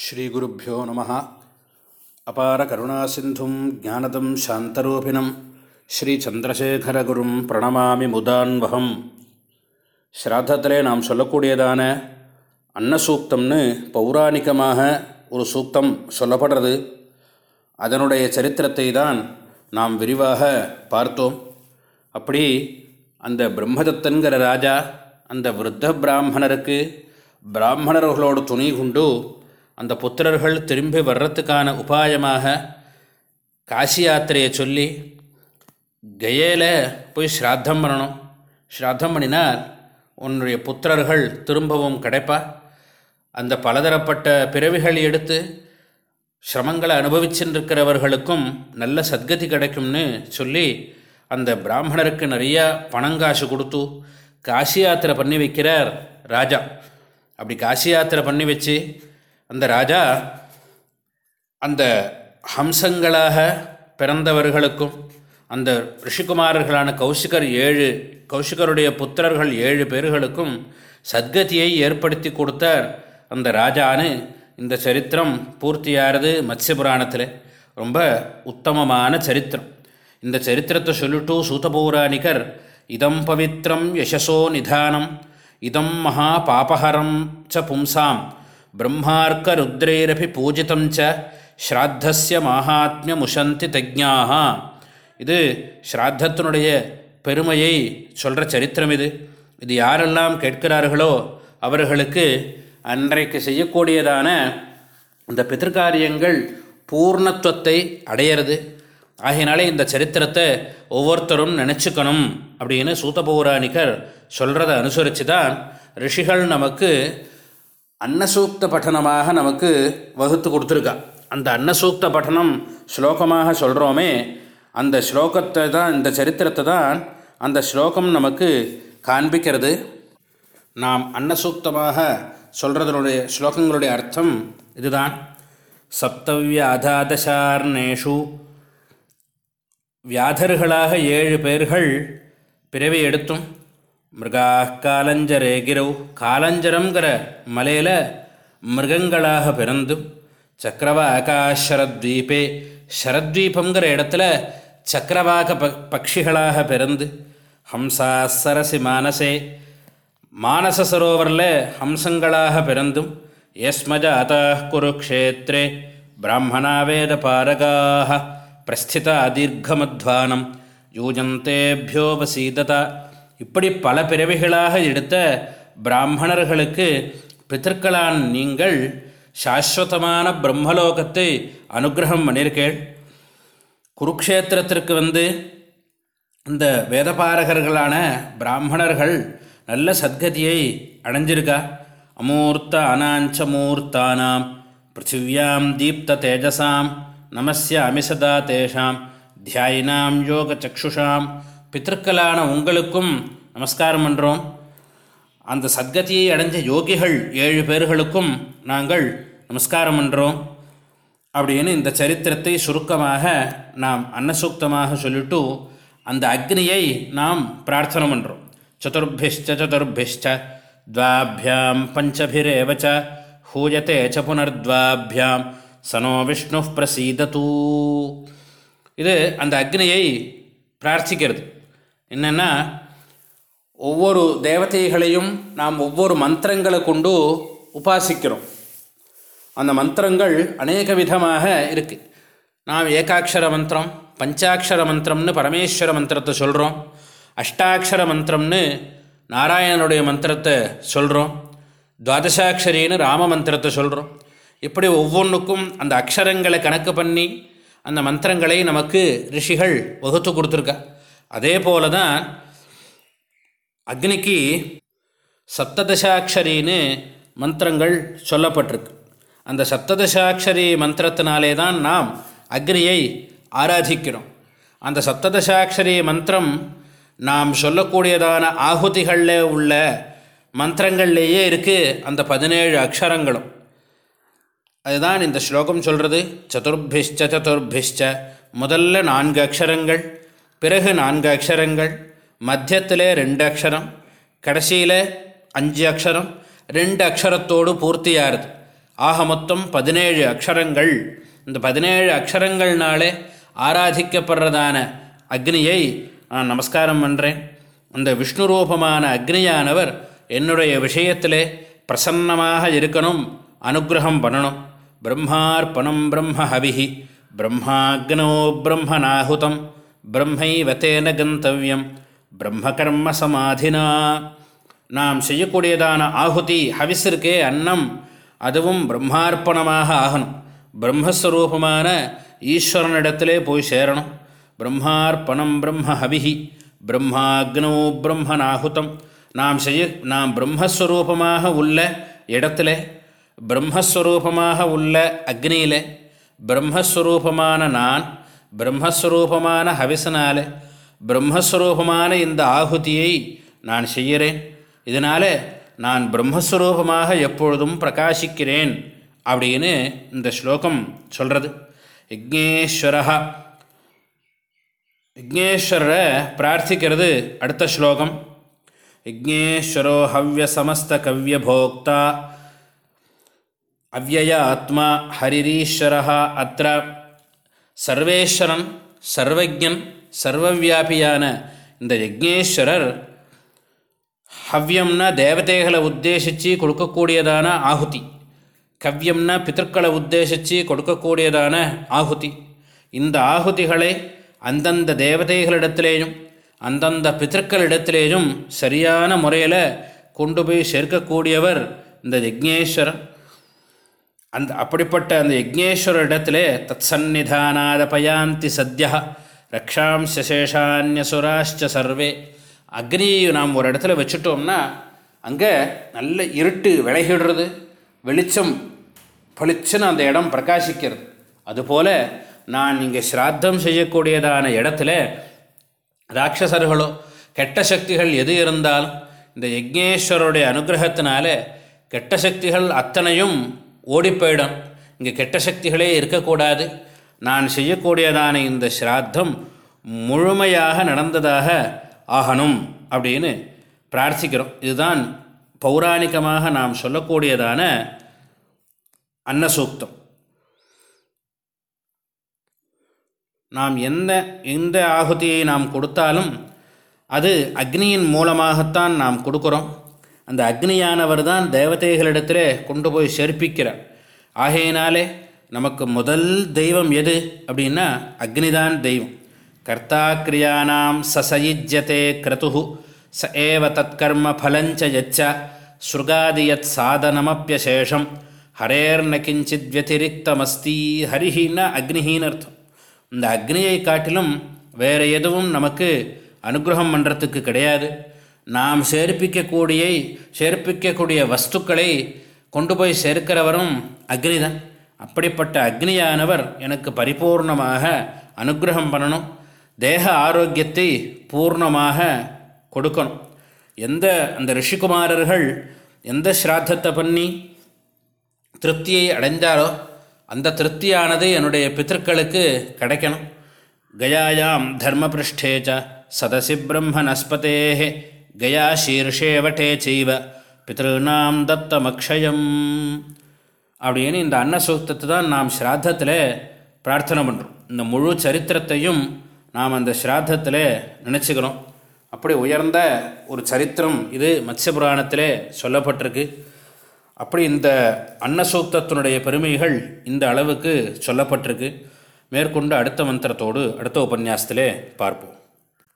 ஸ்ரீகுருப்போ நம. அபார கருணாசிந்தும் ஜானதம் சாந்தரூபிணம். ஸ்ரீச்சந்திரசேகரகுரும் பிரணமாமி முதான்வகம். ஸ்ராத்தத்திலே நாம் சொல்லக்கூடியதான அன்னசூக்தம்னு பௌராணிகமாக ஒரு சூக்தம் சொல்லப்படுறது. அதனுடைய சரித்திரத்தை தான் நாம் விரிவாக பார்த்தோம். அப்படி அந்த பிரம்மதத்தன்கிற ராஜா அந்த விருத்த பிராமணருக்கு பிராமணர்களோடு துணி கொண்டு அந்த புத்திரர்கள் திரும்பி வர்றதுக்கான உபாயமாக காசி யாத்திரையை சொல்லி கயேல போய் ஸ்ராத்தம் பண்ணணும். ஸ்ராத்தம் பண்ணினால் உன்னுடைய புத்திரர்கள் திரும்பவும் கிடைப்பா. அந்த பலதரப்பட்ட பிறவிகள் எடுத்து சிரமங்களை அனுபவிச்சுருக்கிறவர்களுக்கும் நல்ல சத்கதி கிடைக்கும்னு சொல்லி அந்த பிராமணருக்கு நிறையா பணங்காசு கொடுத்து காசி யாத்திரை பண்ணி வைக்கிறார் ராஜா. அப்படி காசி யாத்திரை பண்ணி வச்சு அந்த ராஜா அந்த ஹம்சங்களாக பிறந்தவர்களுக்கும் அந்த ரிஷிகுமாரர்களான கௌசிகர் ஏழு கௌசிகருடைய புத்திரர்கள் ஏழு பேர்களுக்கும் சத்கதியை ஏற்படுத்தி கொடுத்தார். அந்த ராஜான்னு இந்த சரித்திரம் பூர்த்தியாகிறது மத்ய புராணத்தில் ரொம்ப உத்தமமான சரித்திரம். இந்த சரித்திரத்தை சொல்லிட்டு சூதபௌராணிகர் இதம் பவித்ரம் யசசோ நிதானம் இதம் மகா பாபஹரம் ச பும்சாம் பிரம்மார்க்கருத்ரைரபி பூஜிதம் ச ஸ்ராத்தஸ்ய மாஹாத்மியமுஷந்தி தஜ்ஞாக இது ஸ்ராத்தத்தினுடைய பெருமையை சொல்கிற சரித்திரம் இது. இது யாரெல்லாம் கேட்கிறார்களோ அவர்களுக்கு அன்றைக்கு செய்யக்கூடியதான இந்த பித்திருக்காரியங்கள் பூர்ணத்துவத்தை அடையிறது. ஆகையினாலே இந்த சரித்திரத்தை ஒவ்வொருத்தரும் நினச்சிக்கணும் அப்படின்னு சூத்த பௌராணிகர் சொல்கிறத அனுசரித்து தான் ரிஷிகள் நமக்கு அன்னசூக்த பட்டனமாக நமக்கு வகுத்து கொடுத்துருக்கா. அந்த அன்னசூக்த பட்டனம் ஸ்லோகமாக சொல்கிறோமே அந்த ஸ்லோகத்தை தான் இந்த சரித்திரத்தை தான் அந்த ஸ்லோகம் நமக்கு காண்பிக்கிறது. நாம் அன்னசூக்தமாக சொல்கிறதனுடைய ஸ்லோகங்களுடைய அர்த்தம் இதுதான். சப்தவியாதாதசார்ணேஷு வியாதர்களாக ஏழு பேர்கள் பிறவி எடுத்தும் மிருகா காலஞ்சரே கிரவ் காலஞ்சரங்கிற மலையில் மிருகங்களாக பிறந்தும் சக்கரவாகா சரத்வீபே சரத்வீபங்கிற இடத்துல சக்கரவாக ப பட்சிகளாக பிறந்து ஹம்சா சரசி மானசே மானச சரோவரில் ஹம்சங்களாக பிறந்தும் யஸ்மஜாதா குருக்ஷேத்ரே பிராமணா வேத பாரகாக பிரஸ்திதா தீர்க்கமத்வானம் யூஜந்தேபியோபசீததா இப்படி பல பிறவிகளாக எடுத்த பிராமணர்களுக்கு பித்தர்களான் நீங்கள் சாஸ்வதமான பிரம்மலோகத்தை அனுகிரகம் பண்ணியிருக்கேள். குருக்ஷேத்திரத்திற்கு வந்து இந்த வேதபாரகர்களான பிராமணர்கள் நல்ல சத்கதியை அடைஞ்சிருக்கா? அமூர்த்த அனாஞ்சமூர்த்தானாம் பிருத்திவியாம் தீப்த தேஜசாம் நமஸ்ய அமிசதா தேஷாம் தியாயினாம் யோக சக்ஷுஷாம் பித்திருக்களான உங்களுக்கும் நமஸ்காரம் பண்ணுறோம் அந்த சத்கதியை அடைஞ்ச யோகிகள் ஏழு பேர்களுக்கும் நாங்கள் நமஸ்காரம் பண்ணுறோம் அப்படின்னு இந்த சரித்திரத்தை சுருக்கமாக நாம் அன்னசூக்தமாக சொல்லிட்டு அந்த அக்னியை நாம் பிரார்த்தனை பண்ணுறோம் சதுர்பிஷ்ட சதுர்பிஷ்ட द्वाभ्यां पञ्चभिरेव च हूयते च पुनर्द्वाभ्यां சனோ விஷ்ணு பிரசீதத்து இது அந்த அக்னியை பிரார்த்திக்கிறது என்னென்னா ஒவ்வொரு தேவதைகளையும் நாம் ஒவ்வொரு மந்திரங்களை கொண்டு உபாசிக்கிறோம். அந்த மந்திரங்கள் அநேக விதமாக இருக்குது நாம் ஏகாட்சர மந்திரம் பஞ்சாட்சர மந்திரம்னு பரமேஸ்வர மந்திரத்தை சொல்கிறோம் அஷ்டாட்சர மந்திரம்னு நாராயணனுடைய மந்திரத்தை சொல்கிறோம் துவாதசாட்சரின்னு ராம மந்திரத்தை சொல்கிறோம் இப்படி ஒவ்வொன்றுக்கும் அந்த அக்ஷரங்களை கணக்கு பண்ணி அந்த மந்திரங்களை நமக்கு ரிஷிகள் வகுத்து கொடுத்துருக்கா. அதே போல தான் அக்னிக்கு சப்ததசாட்சரின்னு மந்திரங்கள் சொல்லப்பட்டிருக்கு. அந்த சப்ததசாட்சரி மந்திரத்தினாலே தான் நாம் அக்னியை ஆராதிக்கிறோம். அந்த சப்ததசாட்சரி மந்திரம் நாம் சொல்லக்கூடியதான ஆகுதிகளில் உள்ள மந்திரங்கள்லேயே இருக்குது அந்த பதினேழு அக்ஷரங்களும். அதுதான் இந்த ஸ்லோகம் சொல்கிறது சதுர்பிஷ்ச சதுர்பிஷ்ச முதல்ல நான்கு அக்ஷரங்கள் பிறகு நான்கு அக்ஷரங்கள் மத்தியத்தில் ரெண்டு அக்ஷரம் கடைசியில் அஞ்சு அக்ஷரம் ரெண்டு அக்ஷரத்தோடு பூர்த்தியாகிறது. ஆக மொத்தம் பதினேழு அக்ஷரங்கள். இந்த பதினேழு அக்ஷரங்கள்னாலே ஆராதிக்கப்படுறதான அக்னியை நான் நமஸ்காரம் பண்ணுறேன் அந்த விஷ்ணு ரூபமான அக்னியானவர் என்னுடைய விஷயத்திலே பிரசன்னமாக இருக்கணும் அனுகிரகம் பண்ணணும். பிரம்மார்ப்பணம் பிரம்ம ஹவிஹி பிரம்மாக்னோ பிரம்மநாகுதம். பிரம்மைவத்தேன கந்தவியம் பிரம்மகர்ம சமாதினா நாம் செய்யக்கூடியதான ஆகுதி ஹவிஸ் இருக்கே அன்னம் அதுவும் பிரம்மார்ப்பணமாக ஆகணும்। பிரம்மஸ்வரூபமான ஈஸ்வரனிடத்திலே போய் சேரணும்। பிரம்மார்ப்பணம் பிரம்ம ஹவிஹி பிரம்மாக்னோ பிரம்மநாகுதம் நாம் செய்ய நாம் பிரம்மஸ்வரூபமாக உள்ள இடத்துல பிரம்மஸ்வரூபமாக உள்ள அக்னியில் பிரம்மஸ்வரூபமான நான் பிரம்மஸ்வரூபமான ஹவிசனால் பிரம்மஸ்வரூபமான இந்த ஆகுதியை நான் செய்கிறேன். இதனால் நான் பிரம்மஸ்வரூபமாக எப்பொழுதும் பிரகாசிக்கிறேன் அப்படின்னு இந்த ஸ்லோகம் சொல்கிறது யக்ஞேஸ்வரா யக்னேஸ்வரரை பிரார்த்திக்கிறது அடுத்த ஸ்லோகம். யக்னேஸ்வரோ ஹவ்ய சமஸ்த கவ்ய கவ்யபோக்தா அவ்வய ஆத்மா ஹரிரீஸ்வரா அத்த சர்வேஸ்வரன் சர்வஜன் சர்வவியாபியான இந்த யக்ஞேஸ்வரர் ஹவ்யம்னா தேவதைகளை உத்தேசித்து கொடுக்கக்கூடியதான ஆகுதி கவ்யம்னா பித்தர்களை உத்தேசித்து கொடுக்கக்கூடியதான ஆகுதி இந்த ஆகுதிகளை அந்தந்த தேவதைகளிடத்திலேயும் அந்தந்த பித்தர்களிடத்திலேயும் சரியான முறையில் கொண்டு போய் சேர்க்கக்கூடியவர் இந்த யக்ஞேஸ்வரன் அந்த அப்படிப்பட்ட அந்த யக்ஞேஸ்வர இடத்திலே தத் சந்நிதானாத பயாந்தி சத்யா ரக்ஷாம்ச சேஷான்யசுராஷ்ச சர்வே அக்னி நாம் ஒரு இடத்துல வச்சுட்டோம்னா அங்கே நல்ல இருட்டு விலகிடுறது வெளிச்சம் பளிச்சுன்னு அந்த இடம் பிரகாசிக்கிறது அதுபோல் நான் இங்கே ஸ்ராத்தம் செய்யக்கூடியதான இடத்துல ராட்சசர்களோ கெட்ட சக்திகள் எது இருந்தாலும் இந்த யக்ஞேஸ்வருடைய அனுகிரகத்தினால கெட்ட சக்திகள் அத்தனையும் ஓடி போயிடும் இங்கே கெட்ட சக்திகளே இருக்கக்கூடாது. நான் செய்யக்கூடியதான இந்த ஸ்ராத்தம் முழுமையாக நடந்ததாக ஆகணும் அப்படின்னு பிரார்த்திக்கிறோம். இதுதான் பௌராணிகமாக நாம் சொல்லக்கூடியதான அன்னசூக்தம். நாம் எந்த எந்த ஆகுதியை நாம் கொடுத்தாலும் அது அக்னியின் மூலமாகத்தான் நாம் கொடுக்குறோம். அந்த அக்னியானவர் தான் தேவதைகளிடத்தில் கொண்டு போய் சேர்ப்பிக்கிறார். ஆகையினாலே நமக்கு முதல் தெய்வம் எது அப்படின்னா அக்னிதான் தெய்வம். கர்த்தா கிரியானாம் சசயுஜ்யத்தே கிரது ச ஏவ தற்கர்ம ஃபலஞ்ச யச்ச ஸ்ருகாதியத் சாதனமப்பியசேஷம் ஹரேர்ன கிஞ்சித் வத்திரிக்தமஸ்தி ஹரிஹின்னா அக்னிஹின்னு அர்த்தம். இந்த அக்னியை காட்டிலும் வேறு எதுவும் நமக்கு அனுகிரகம் பண்ணுறதுக்கு கிடையாது. நாம் சேர்ப்பிக்கக்கூடிய சேர்ப்பிக்கக்கூடிய வஸ்துக்களை கொண்டு போய் சேர்க்கிறவரும் அக்னி தான் அப்படிப்பட்ட அக்னியானவர் எனக்கு பரிபூர்ணமாக அனுகிரகம் பண்ணணும். தேக ஆரோக்கியத்தை பூர்ணமாக கொடுக்கணும். எந்த அந்த ரிஷிகுமாரர்கள் எந்த ஸ்ராத்தத்தை பண்ணி திருப்தியை அடைந்தாரோ அந்த திருப்தியானது என்னுடைய பித்தர்களுக்கு கிடைக்கணும். கயாயாம் தர்மபிருஷ்டேச்ச சதசி பிரம்மனஸ்பதே கயா சீர்ஷேவட்டே செய்வ. பித்ருநாம் தத்தமக்ஷயம். அப்படின்னு இந்த அன்னசூக்தத்தை தான் நாம் ஸ்ராத்தத்தில் பிரார்த்தனை பண்ணுறோம் இந்த முழு சரித்திரத்தையும் நாம் அந்த ஸ்ராத்தத்தில் நினச்சிக்கிறோம். அப்படி உயர்ந்த ஒரு சரித்திரம் இது மத்ய புராணத்தில் சொல்லப்பட்டிருக்கு. அப்படி இந்த அன்னசூக்தத்தினுடைய பெருமைகள் இந்த அளவுக்கு சொல்லப்பட்டிருக்கு. மேற்கொண்டு அடுத்த மந்திரத்தோடு அடுத்த உபன்யாசத்திலே பார்ப்போம்.